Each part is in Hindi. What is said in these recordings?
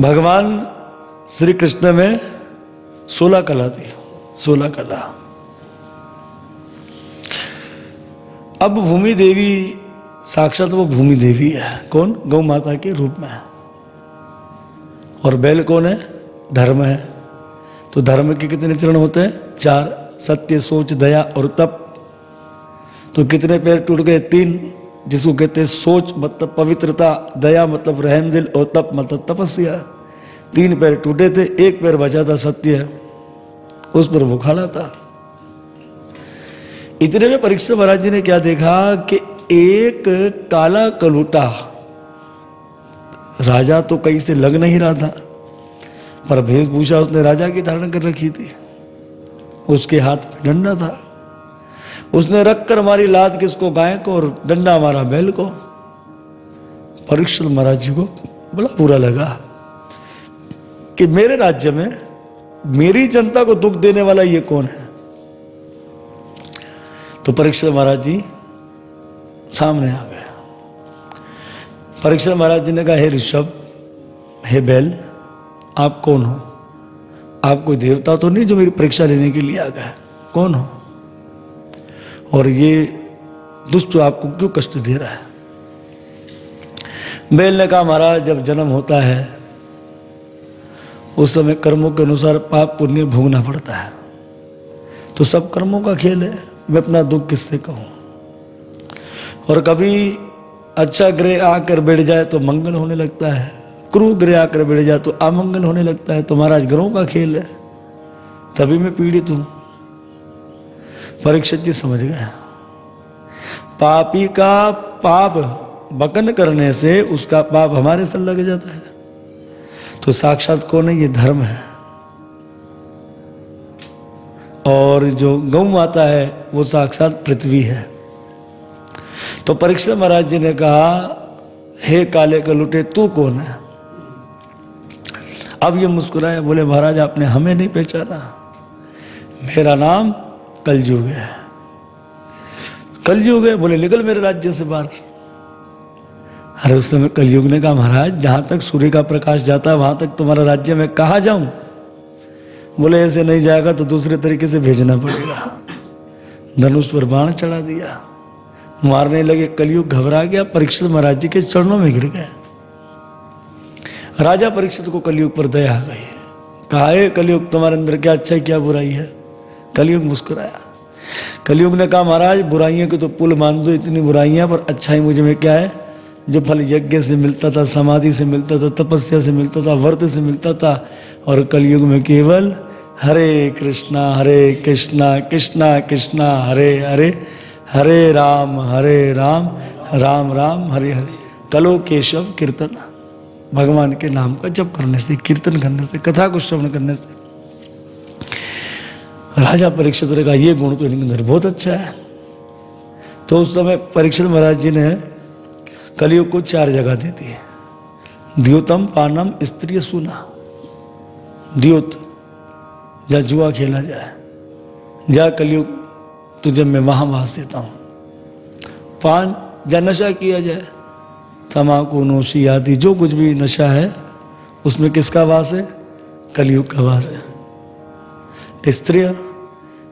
भगवान श्री कृष्ण में सोलह कला थी, सोलह कला। अब भूमि देवी, साक्षात वो भूमि देवी है। कौन? गौ माता के रूप में और बैल कौन है? धर्म है। तो धर्म के कितने चरण होते हैं? चार, सत्य, सोच, दया और तप। तो कितने पैर टूट गए? तीन। जिसको कहते हैं सोच मतलब पवित्रता, दया मतलब रहम दिल और तप मतलब तपस्या। तीन पैर टूटे थे, एक पैर बचा था सत्य। उस पर वो खड़ा था। इतने में परीक्षा महाराज जी ने क्या देखा कि एक काला कलूटा राजा तो कहीं से लग नहीं रहा था, पर वेशभूषा उसने राजा की धारण कर रखी थी। उसके हाथ में डंडा था। उसने रख कर मारी लात किसको? गाय को और डंडा मारा बैल को। परीक्षण महाराज जी को बड़ा बुरा लगा कि मेरे राज्य में मेरी जनता को दुख देने वाला ये कौन है? तो परीक्षण महाराज जी सामने आ गए। परीक्षित महाराज जी ने कहा, हे ऋषभ, हे बैल, आप कौन हो? आप कोई देवता तो नहीं जो मेरी परीक्षा लेने के लिए आ गए? कौन हो? और ये दुष्ट आपको क्यों कष्ट दे रहा है? बैल ने कहा महाराज जब जन्म होता है, उस समय कर्मों के अनुसार पाप पुण्य भोगना पड़ता है। तो सब कर्मों का खेल है, मैं अपना दुख किससे कहूँ? और कभी अच्छा ग्रह आकर बैठ जाए तो मंगल होने लगता है क्रू ग्रह आकर बैठ जाए तो अमंगल होने लगता है तो महाराज ग्रहों का खेल है। तभी मैं पीड़ित हूँ। परीक्षित जी समझ गए। पापी का पाप बकन करने से उसका पाप हमारे सर लग जाता है। तो साक्षात कौन है? ये धर्म है। और जो गौ माता है, वो साक्षात पृथ्वी है। तो परीक्षा महाराज जी ने कहा, हे काले कलुटे तू कौन है? अब ये मुस्कुराए, बोले, महाराज, आपने हमें नहीं पहचाना। मेरा नाम कलयुग है। कलयुग है, बोले, निकल मेरे राज्य से बाहर। अरे, उस समय कलयुग ने कहा, महाराज, जहाँ तक सूर्य का प्रकाश जाता है, वहाँ तक तुम्हारा राज्य में कहा जाऊँ? बोले, ऐसे नहीं जाएगा तो दूसरे तरीके से भेजना पड़ेगा। धनुष पर बाण चढ़ा दिया। मारने लगे, कलयुग घबरा गया, परीक्षित महाराज जी के चरणों में गिर गए। राजा परीक्षित को कलयुग पर दया आ गई। कहा कलयुग, तुम्हारे अंदर क्या अच्छा है क्या बुराई है? कलयुग मुस्कुराया। कलयुग ने कहा, महाराज, बुराइयों के तो पुल मान दो, इतनी बुराइयाँ, पर अच्छाई मुझे में क्या है? जो फल यज्ञ से मिलता था, समाधि से मिलता था, तपस्या से मिलता था, व्रत से मिलता था, और कलयुग में केवल हरे कृष्णा हरे कृष्णा कृष्णा कृष्णा, हरे हरे हरे राम हरे राम राम राम, हरे हरे। कलो केशव कीर्तन, भगवान के नाम का जप करने से, कीर्तन करने से, कथा को श्रवण करने से राजा परीक्षित ने कहा, ये गुण तो इनके अंदर बहुत अच्छा है। तो उस समय परीक्षित महाराज जी ने कलियुग को चार जगह दे दी। द्योतम, पानम स्त्रीय सुना। द्योत, जा जुआ खेला जाए। जा कलयुग तुझे मैं वहाँ वास देता हूँ। पान या नशा किया जाए। तमाकू, नोशी आदि, जो कुछ भी नशा है, उसमें किसका वास है? कलयुग का वास है। स्त्री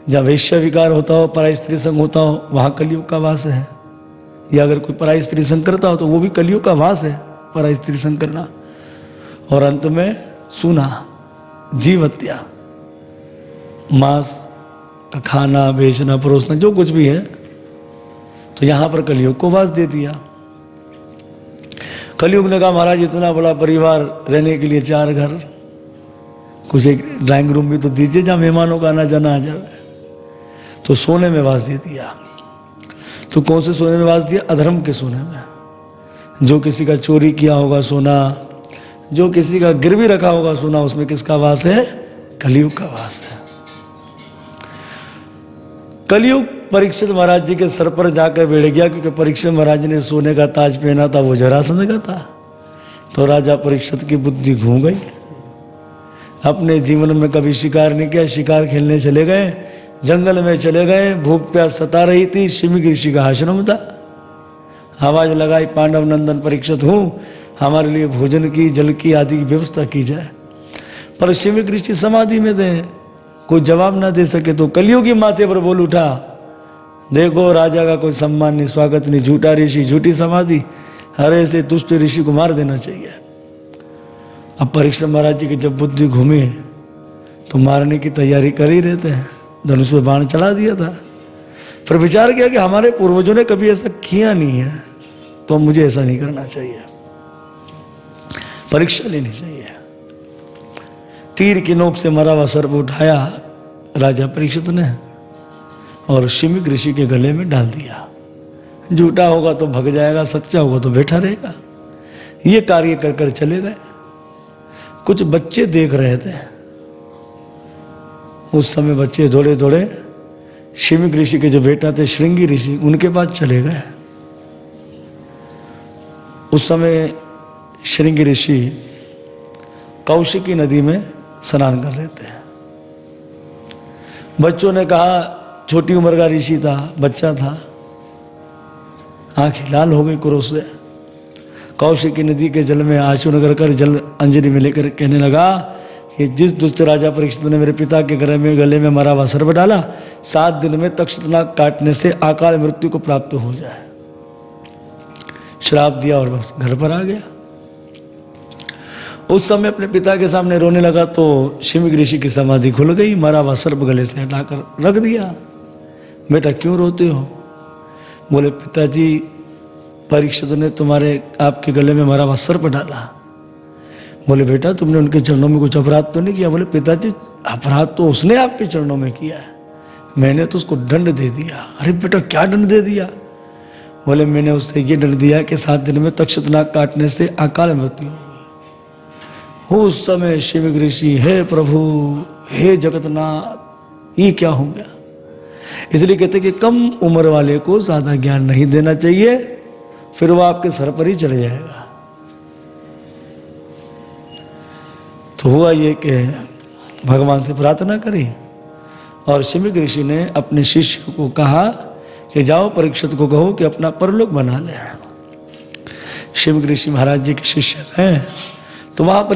जहाँ वैश्य विकार होता हो पराई स्त्री संग होता हो, वहाँ कलयुग का वास है। या अगर कोई पराई स्त्री संग करता हो तो वो भी कलयुग का वास है पराई स्त्री संग करना। और अंत में सुना जीव हत्या मांस का खाना बेचना परोसना, जो कुछ भी है तो यहाँ पर कलयुग को वास दे दिया। कलयुग ने कहा, महाराज, इतना बड़ा परिवार रहने के लिए चार घर, कुछ एक ड्राइंग रूम भी तो दीजिए, जहाँ मेहमानों का आना जाना आ जाए। तो सोने में वास दे दिया। तो कौन से सोने में वास दिया? अधर्म के सोने में। जो किसी का चोरी किया होगा सोना, जो किसी का गिरवी रखा होगा सोना, उसमें किसका वास है? कलयुग का वास है। कलयुग परीक्षित महाराज जी के सर पर जाकर बैठ गया, क्योंकि परीक्षित महाराज जी ने सोने का ताज पहना था, वो जरासंध का था। तो राजा परीक्षित की बुद्धि घूम गई। अपने जीवन में कभी शिकार नहीं किया, शिकार खेलने चले गए। जंगल में चले गए, भूख प्यास सता रही थी शिमिक ऋषि का आश्रम था। आवाज़ लगाई, पांडव नंदन परीक्षित हूँ, हमारे लिए भोजन की, जल की आदि की व्यवस्था की जाए। पर शिविक ऋषि समाधि में दें कोई जवाब ना दे सके तो कलियुगी माथे पर बोल उठा, देखो, राजा का कोई सम्मान नहीं, स्वागत नहीं, झूठा ऋषि, झूठी समाधि हरे से तुष्ट ऋषि को मार देना चाहिए। अब परीक्षा महाराज जी की जब बुद्धि घूमे तो मारने की तैयारी कर ही रहते हैं। धनुष पे बाण चढ़ा दिया था। फिर विचार किया कि हमारे पूर्वजों ने कभी ऐसा किया नहीं है तो मुझे ऐसा नहीं करना चाहिए। परीक्षा लेनी चाहिए। तीर की नोक से मरा हुआ सर्प उठाया, राजा परीक्षित ने और शिमिक ऋषि के गले में डाल दिया। झूठा होगा तो भग जाएगा, सच्चा होगा तो बैठा रहेगा। ये कार्य कर कर चले गए। कुछ बच्चे देख रहे थे। उस समय बच्चे दौड़े दौड़े, शिमिक ऋषि के जो बेटा थे, श्रृंगी ऋषि, उनके पास चले गए। उस समय श्रृंगी ऋषि कौशिकी नदी में स्नान कर रहे थे। बच्चों ने कहा, छोटी उम्र का ऋषि था, बच्चा था। आँखें लाल हो गई क्रोध से। कौशिकी नदी के जल में आँसू नगर कर जल अंजलि में लेकर कहने लगा कि जिस दुष्ट राजा परीक्षित ने मेरे पिता के घर में गले में मरा हुआ सर्प डाला, सात दिन में तक्षनाग काटने से अकाल मृत्यु को प्राप्त हो जाए। श्राप दिया और बस घर पर आ गया। उस समय अपने पिता के सामने रोने लगा तो शिमिक ऋषि की समाधि खुल गई, मरा हुआ सर्प गले से हटाकर रख दिया। बेटा, क्यों रोते हो? बोले, पिताजी, परीक्षित ने तुम्हारे आपके गले में मरा हुआ सर्प डाला। बोले, बेटा, तुमने उनके चरणों में कुछ अपराध तो नहीं किया? बोले, पिताजी, अपराध तो उसने आपके चरणों में किया है। मैंने तो उसको दंड दे दिया। अरे बेटा, क्या दंड दे दिया? बोले, मैंने उससे ये दंड दिया कि सात दिन में तक्षतनाग काटने से अकाल मृत्यु हो उस समय शिव ऋषि, हे प्रभु, हे जगतनाथ, ये क्या हो गया? इसलिए कहते कि कम उम्र वाले को ज़्यादा ज्ञान नहीं देना चाहिए, फिर वो आपके सर पर ही चढ़ जाएगा। तो हुआ ये कि भगवान से प्रार्थना करी और शिमिक ऋषि ने अपने शिष्य को कहा कि जाओ परीक्षित को कहो कि अपना परलोक बना ले। शिव ऋषि महाराज जी के शिष्य हैं तो वहाँ पर